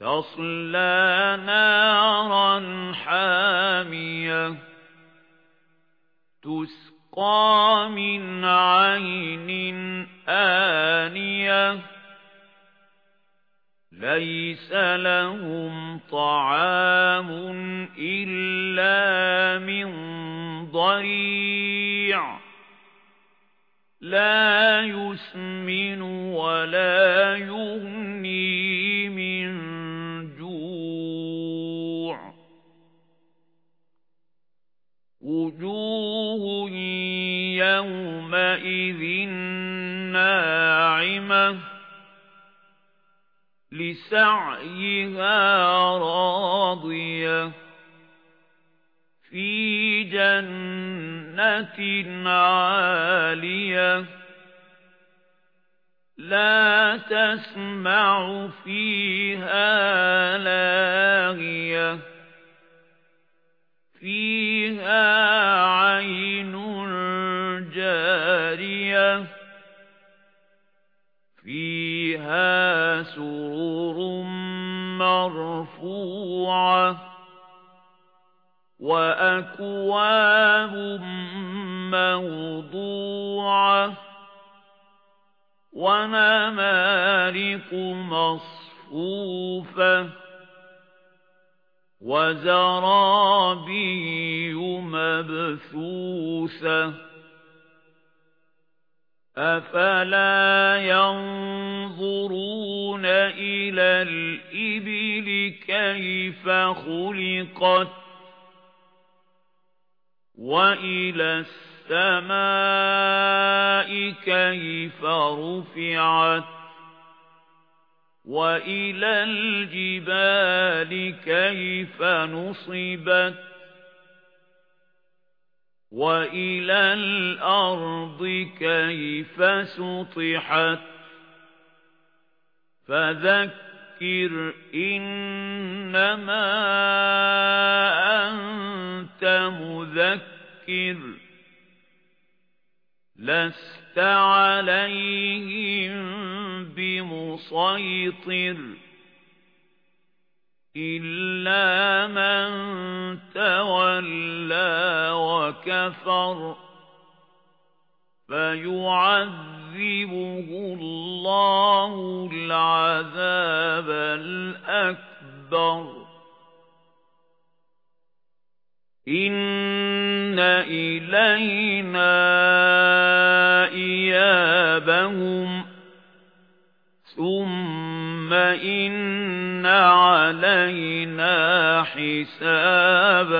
تصلى نارا حامية تسقى من عين آنية ليس لهم طعام إلا من ضريع لا يسمن ولا وُجُوهٌ يَوْمَئِذٍ نَاعِمَةٌ لِسَعْيِهَا رَاضِيَةٌ فِي جَنَّةٍ عَالِيَةٍ لَا تَسْمَعُ فِيهَا لَاغِيَةً فِيهَا فِيهَا سُرُرٌ مَّرْفُوعَةٌ وَأَكْوَابٌ مَّوْضُوعَةٌ وَنَمَارِقُ مَصْفُوفَةٌ وَزَرَابِيُّ مَبْثُوثَةٌ أَفَلَا يَنظُرُونَ إِلَى الْإِبِلِ كَيْفَ خُلِقَتْ وَإِلَى السَّمَاءِ كَيْفَ رُفِعَتْ وَإِلَى الْجِبَالِ كَيْفَ نُصِبَتْ وَإِلَى الْأَرْضِ كَيْفَ سُطِحَتْ فَذَكِّرْ إِنَّمَا أَنْتَ مُذَكِّرٌ لَسْتَ عَلَيْهِمْ بِمُصَيْطِرٍ إِلَّا مَن تَوَلَّى وَكَفَرَ فَيُعَذِّبُهُ اللَّهُ الْعَذَابَ الْأَكْبَرَ إِنَّ إِلَيْنَا إِيَابَهُمْ ثُمَّ إِنَّ عَلَيْنَا حِسَابَهُمْ